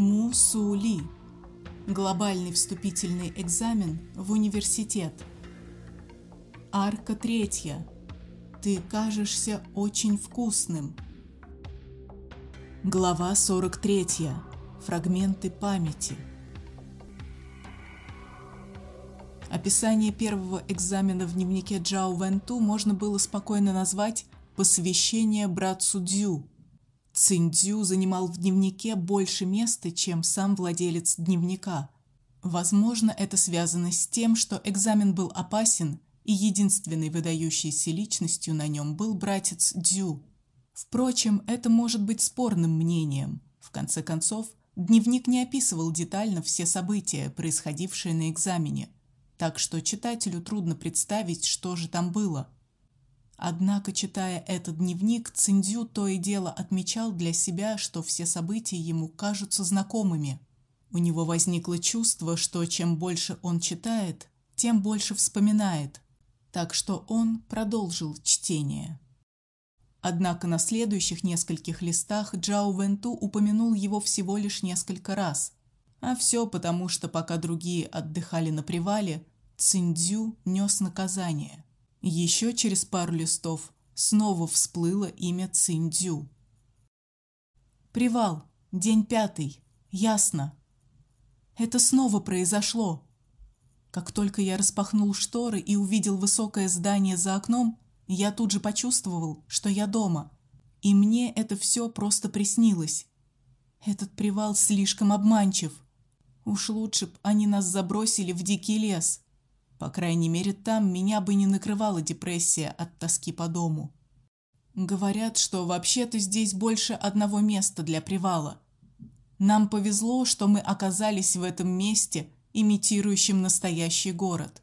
Мусули. Глобальный вступительный экзамен в университет. Арка третья. Ты кажешься очень вкусным. Глава 43. Фрагменты памяти. Описание первого экзамена в дневнике Джао Вэнту можно было спокойно назвать «Посвящение братцу Дзю». Циндзю занимал в дневнике больше места, чем сам владелец дневника. Возможно, это связано с тем, что экзамен был опасен, и единственной выдающейся личностью на нем был братец Дзю. Впрочем, это может быть спорным мнением. В конце концов, дневник не описывал детально все события, происходившие на экзамене так что читателю трудно представить, что же там было. Однако, читая этот дневник, Циндзю то и дело отмечал для себя, что все события ему кажутся знакомыми. У него возникло чувство, что чем больше он читает, тем больше вспоминает. Так что он продолжил чтение. Однако на следующих нескольких листах Джао Вэнту упомянул его всего лишь несколько раз. А все потому, что пока другие отдыхали на привале, Циндзю нес наказание. Еще через пару листов снова всплыло имя Циндзю. Привал, день пятый. Ясно. Это снова произошло. Как только я распахнул шторы и увидел высокое здание за окном, я тут же почувствовал, что я дома. И мне это все просто приснилось. Этот привал слишком обманчив. Уж лучше б они нас забросили в дикий лес. По крайней мере, там меня бы не накрывала депрессия от тоски по дому. Говорят, что вообще-то здесь больше одного места для привала. Нам повезло, что мы оказались в этом месте, имитирующем настоящий город.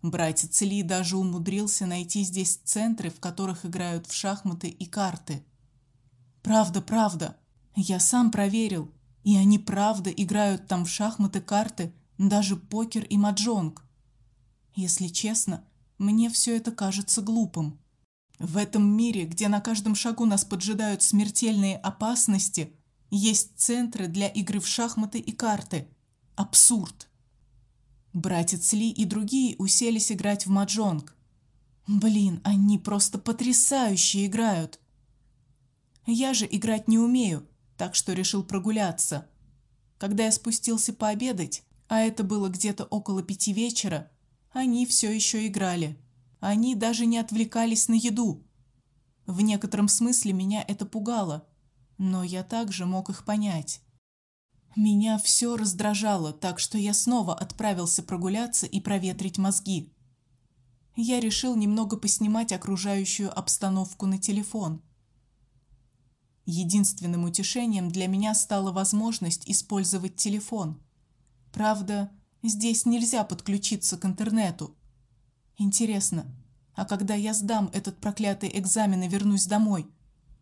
Братец Ли даже умудрился найти здесь центры, в которых играют в шахматы и карты. Правда, правда. Я сам проверил, и они правда играют там в шахматы, карты, даже покер и маджонг. Если честно, мне все это кажется глупым. В этом мире, где на каждом шагу нас поджидают смертельные опасности, есть центры для игры в шахматы и карты. Абсурд. Братец Ли и другие уселись играть в маджонг. Блин, они просто потрясающе играют. Я же играть не умею, так что решил прогуляться. Когда я спустился пообедать, а это было где-то около пяти вечера, они все еще играли. Они даже не отвлекались на еду. В некотором смысле меня это пугало, но я также мог их понять. Меня все раздражало, так что я снова отправился прогуляться и проветрить мозги. Я решил немного поснимать окружающую обстановку на телефон. Единственным утешением для меня стала возможность использовать телефон. Правда, Здесь нельзя подключиться к интернету. Интересно, а когда я сдам этот проклятый экзамен и вернусь домой,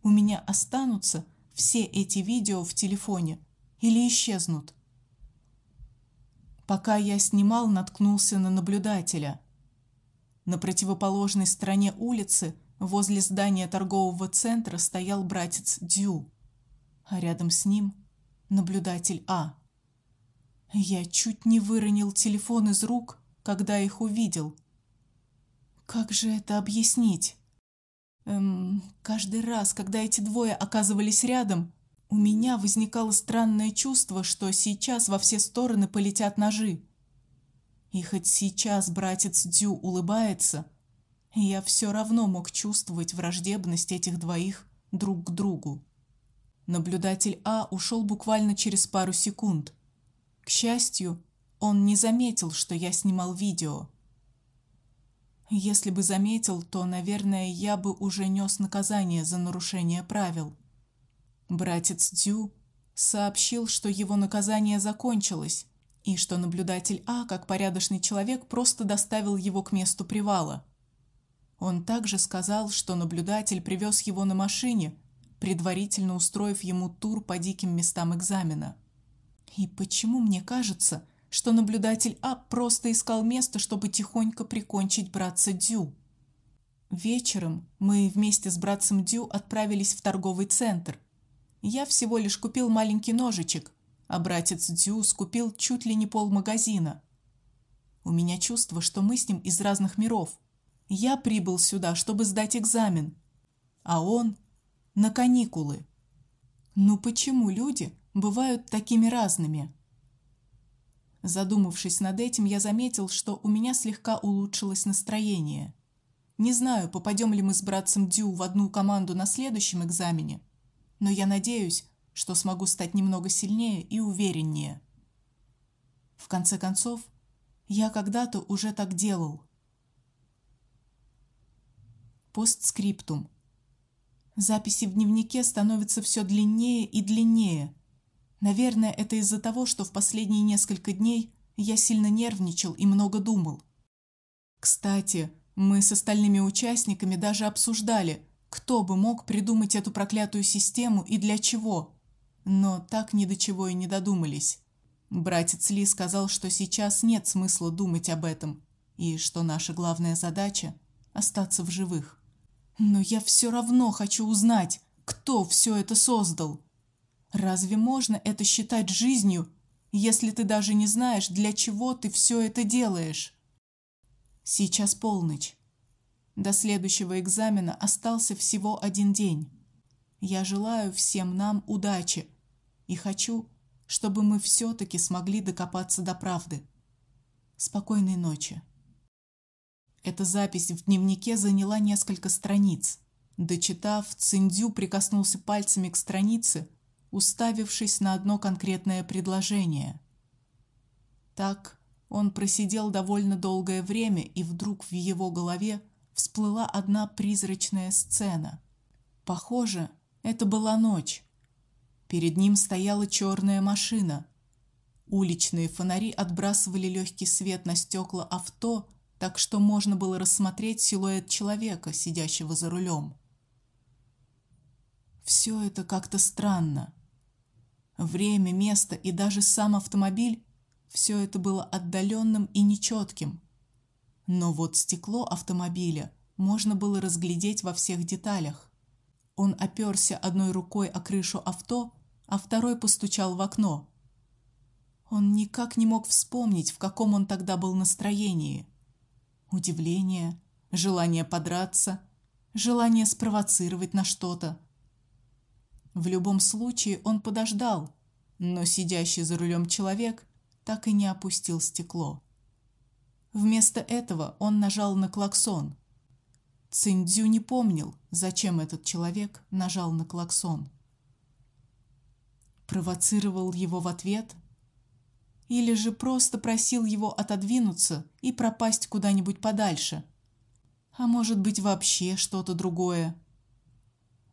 у меня останутся все эти видео в телефоне или исчезнут? Пока я снимал, наткнулся на наблюдателя. На противоположной стороне улицы, возле здания торгового центра, стоял братец Дю, а рядом с ним наблюдатель А. Я чуть не выронил телефон из рук, когда их увидел. Как же это объяснить? Эм, каждый раз, когда эти двое оказывались рядом, у меня возникало странное чувство, что сейчас во все стороны полетят ножи. И хоть сейчас братец Дю улыбается, я все равно мог чувствовать враждебность этих двоих друг к другу. Наблюдатель А ушел буквально через пару секунд. К счастью, он не заметил, что я снимал видео. Если бы заметил, то, наверное, я бы уже нес наказание за нарушение правил. Братец Дю сообщил, что его наказание закончилось и что наблюдатель А, как порядочный человек, просто доставил его к месту привала. Он также сказал, что наблюдатель привез его на машине, предварительно устроив ему тур по диким местам экзамена. И почему мне кажется, что наблюдатель А просто искал место, чтобы тихонько прикончить братца Дю? Вечером мы вместе с братцем Дю отправились в торговый центр. Я всего лишь купил маленький ножичек, а братец Дзю скупил чуть ли не пол магазина. У меня чувство, что мы с ним из разных миров. Я прибыл сюда, чтобы сдать экзамен, а он на каникулы. Ну почему люди бывают такими разными? Задумавшись над этим, я заметил, что у меня слегка улучшилось настроение. Не знаю, попадем ли мы с братцем Дю в одну команду на следующем экзамене, но я надеюсь, что смогу стать немного сильнее и увереннее. В конце концов, я когда-то уже так делал. Постскриптум. Записи в дневнике становятся все длиннее и длиннее. Наверное, это из-за того, что в последние несколько дней я сильно нервничал и много думал. Кстати, мы с остальными участниками даже обсуждали, кто бы мог придумать эту проклятую систему и для чего. Но так ни до чего и не додумались. Братец Ли сказал, что сейчас нет смысла думать об этом, и что наша главная задача остаться в живых. Но я все равно хочу узнать, кто все это создал. Разве можно это считать жизнью, если ты даже не знаешь, для чего ты все это делаешь? Сейчас полночь. До следующего экзамена остался всего один день. Я желаю всем нам удачи и хочу, чтобы мы все таки смогли докопаться до правды. Спокойной ночи. Эта запись в дневнике заняла несколько страниц. Дочитав, Циндю прикоснулся пальцами к странице уставившись на одно конкретное предложение. Так он просидел довольно долгое время, и вдруг в его голове всплыла одна призрачная сцена. Похоже, это была ночь. Перед ним стояла черная машина. Уличные фонари отбрасывали легкий свет на стекла авто, так что можно было рассмотреть силуэт человека, сидящего за рулем. Все это как-то странно. Время, место и даже сам автомобиль все это было отдаленным и нечетким. Но вот стекло автомобиля можно было разглядеть во всех деталях. Он оперся одной рукой о крышу авто, а второй постучал в окно. Он никак не мог вспомнить, в каком он тогда был настроении. Удивление, желание подраться, желание спровоцировать на что-то. В любом случае он подождал, но сидящий за рулем человек так и не опустил стекло. Вместо этого он нажал на клаксон. Циндзю не помнил, зачем этот человек нажал на клаксон. Провоцировал его в ответ или же просто просил его отодвинуться и пропасть куда-нибудь подальше. А может быть, вообще что-то другое.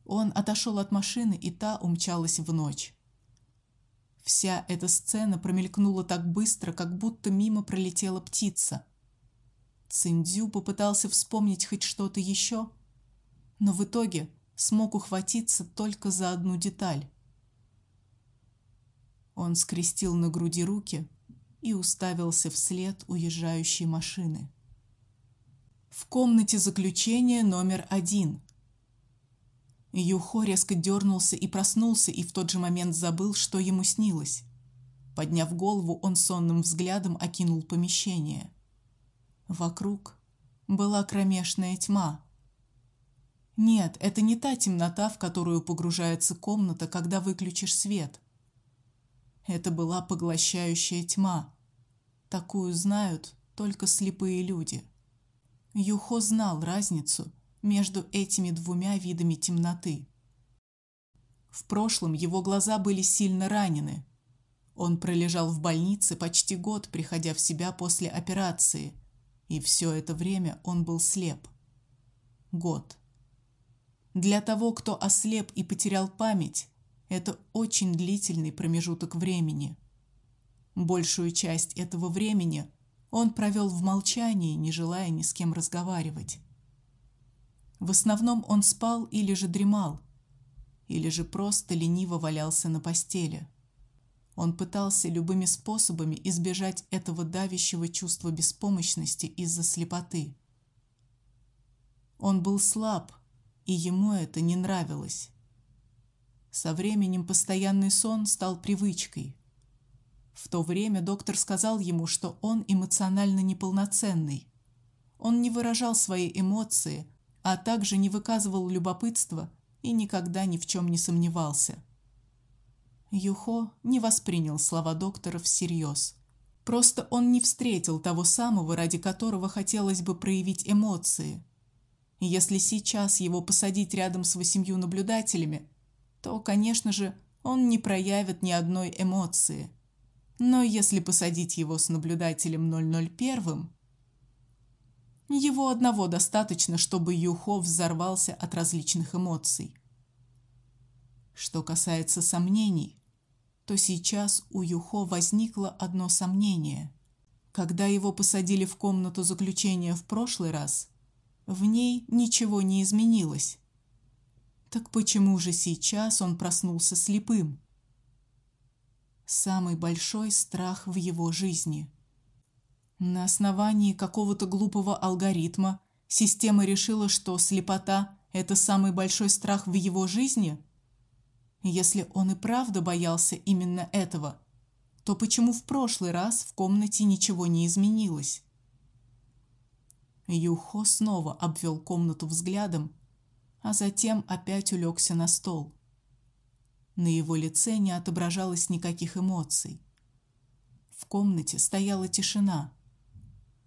Он отошел от машины, и та умчалась в ночь. Вся эта сцена промелькнула так быстро, как будто мимо пролетела птица. Циндзю попытался вспомнить хоть что-то еще, но в итоге смог ухватиться только за одну деталь. Он скрестил на груди руки и уставился вслед уезжающей машины. В комнате заключения номер один Юхо резко дернулся и проснулся, и в тот же момент забыл, что ему снилось. Подняв голову, он сонным взглядом окинул помещение. Вокруг была кромешная тьма. Нет, это не та темнота, в которую погружается комната, когда выключишь свет. Это была поглощающая тьма. Такую знают только слепые люди. Юхо знал разницу между этими двумя видами темноты. В прошлом его глаза были сильно ранены. Он пролежал в больнице почти год, приходя в себя после операции, и все это время он был слеп. Год. Для того, кто ослеп и потерял память, это очень длительный промежуток времени. Большую часть этого времени он провел в молчании, не желая ни с кем разговаривать. В основном он спал или же дремал, или же просто лениво валялся на постели. Он пытался любыми способами избежать этого давящего чувства беспомощности из-за слепоты. Он был слаб, и ему это не нравилось. Со временем постоянный сон стал привычкой. В то время доктор сказал ему, что он эмоционально неполноценный. Он не выражал свои эмоции, а также не выказывал любопытства и никогда ни в чем не сомневался. Юхо не воспринял слова доктора всерьез. Просто он не встретил того самого, ради которого хотелось бы проявить эмоции. Если сейчас его посадить рядом с восемью наблюдателями, то, конечно же, он не проявит ни одной эмоции. Но если посадить его с наблюдателем 001, его одного достаточно, чтобы Юхо взорвался от различных эмоций. Что касается сомнений, то сейчас у Юхо возникло одно сомнение. Когда его посадили в комнату заключения в прошлый раз, в ней ничего не изменилось. Так почему же сейчас он проснулся слепым? Самый большой страх в его жизни. На основании какого-то глупого алгоритма система решила, что слепота это самый большой страх в его жизни. Если он и правда боялся именно этого, то почему в прошлый раз в комнате ничего не изменилось? Юхо снова обвел комнату взглядом, а затем опять улегся на стол. На его лице не отображалось никаких эмоций. В комнате стояла тишина.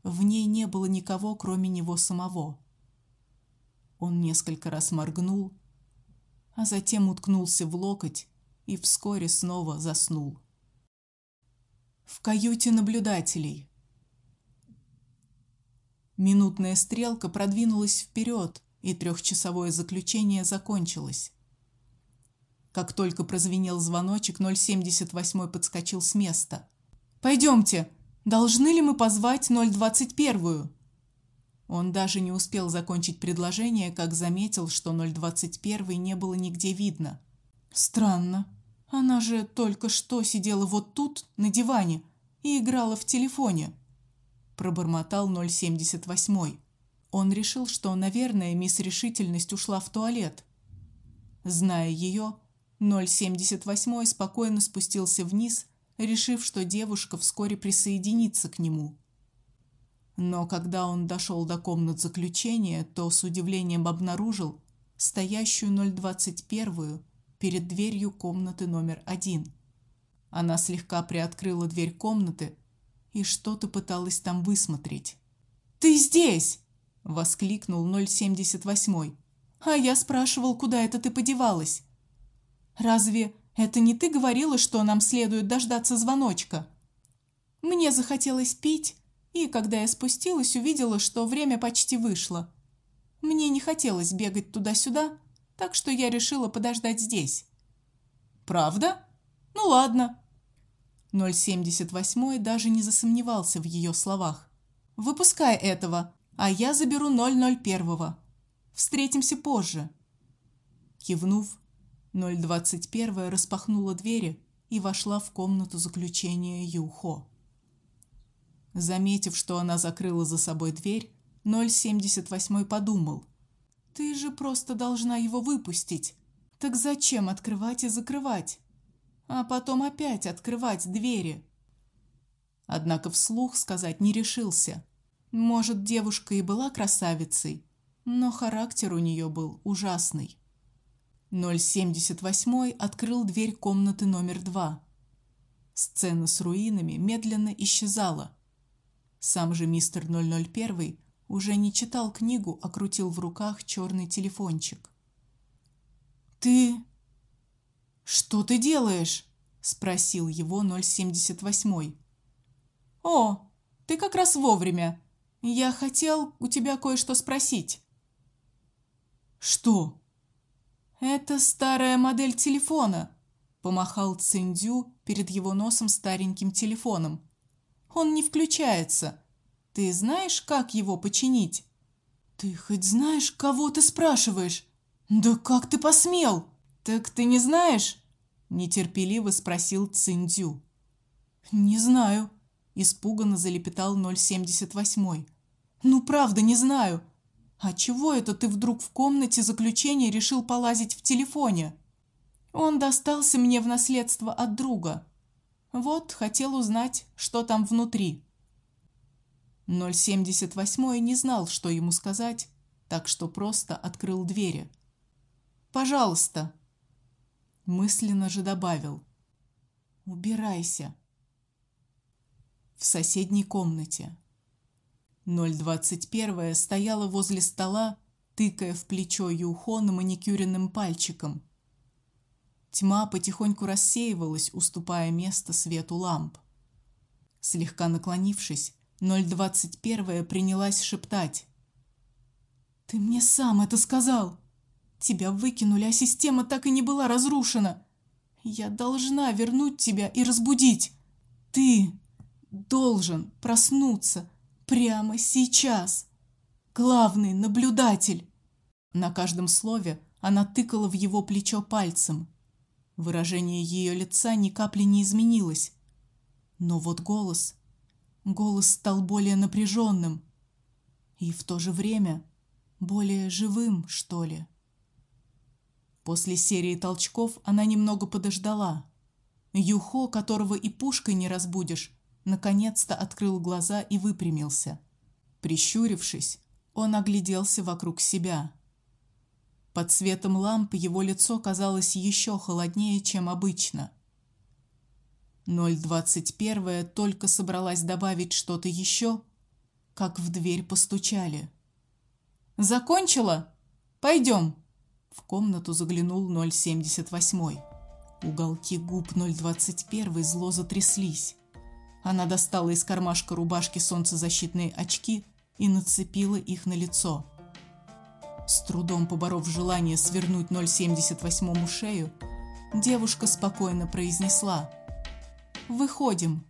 В ней не было никого, кроме него самого. Он несколько раз моргнул, а затем уткнулся в локоть и вскоре снова заснул. В каюте наблюдателей. Минутная стрелка продвинулась вперед, и трехчасовое заключение закончилось. Как только прозвенел звоночек, 078 подскочил с места. Пойдемте. Должны ли мы позвать 021-ю? Он даже не успел закончить предложение, как заметил, что 021 не было нигде видно. Странно. Она же только что сидела вот тут, на диване, и играла в телефоне. Пробормотал 078. Он решил, что, наверное, мисс Решительность ушла в туалет. Зная ее, 078 спокойно спустился вниз, решив, что девушка вскоре присоединится к нему. Но когда он дошел до комнат заключения, то с удивлением обнаружил стоящую 021 перед дверью комнаты номер один. Она слегка приоткрыла дверь комнаты и что-то пыталась там высмотреть. "Ты здесь?" воскликнул 078. "А я спрашивал, куда это ты подевалась? Разве это не ты говорила, что нам следует дождаться звоночка?" Мне захотелось пить, и когда я спустилась, увидела, что время почти вышло. Мне не хотелось бегать туда-сюда, так что я решила подождать здесь. Правда? Ну ладно. 078 даже не засомневался в ее словах. Выпускай этого, а я заберу 001. Встретимся позже. Кивнув, 021 распахнула двери и вошла в комнату заключения Юхо. Заметив, что она закрыла за собой дверь, 078 подумал: "Ты же просто должна его выпустить. Так зачем открывать и закрывать, а потом опять открывать двери?" Однако вслух сказать не решился. Может, девушка и была красавицей, но характер у нее был ужасный. 078 открыл дверь комнаты номер два. Сцена с руинами медленно исчезала. Сам же мистер 001 уже не читал книгу, а крутил в руках черный телефончик. Ты Что ты делаешь? спросил его 078. О, ты как раз вовремя. Я хотел у тебя кое-что спросить. Что? Это старая модель телефона, помахал Циндю перед его носом стареньким телефоном. Он не включается. Ты знаешь, как его починить? Ты хоть знаешь, кого ты спрашиваешь? Да как ты посмел? Так ты не знаешь? нетерпеливо спросил Циндю. Не знаю, испуганно залепетал 078. Ну правда, не знаю. А чего это ты вдруг в комнате заключения решил полазить в телефоне? Он достался мне в наследство от друга. Вот, хотел узнать, что там внутри. 078 не знал, что ему сказать, так что просто открыл двери. Пожалуйста, мысленно же добавил: Убирайся. В соседней комнате 021 стояла возле стола, тыкая в плечо Юхона маникюренным пальчиком. Тьма потихоньку рассеивалась, уступая место свету ламп. Слегка наклонившись, 021 принялась шептать: "Ты мне сам это сказал. Тебя выкинули, а система так и не была разрушена. Я должна вернуть тебя и разбудить. Ты должен проснуться прямо сейчас. Главный наблюдатель". На каждом слове она тыкала в его плечо пальцем. Выражение ее лица ни капли не изменилось. Но вот голос, голос стал более напряженным и в то же время более живым, что ли. После серии толчков она немного подождала. Юхо, которого и пушкой не разбудишь, наконец-то открыл глаза и выпрямился. Прищурившись, он огляделся вокруг себя. Под светом ламп его лицо казалось еще холоднее, чем обычно. 021 только собралась добавить что-то еще, как в дверь постучали. Закончила? Пойдем. В комнату заглянул 078. Уголки губ 021 зло затряслись. Она достала из кармашка рубашки солнцезащитные очки и нацепила их на лицо. С трудом поборов желание свернуть 078 шею, девушка спокойно произнесла: "Выходим".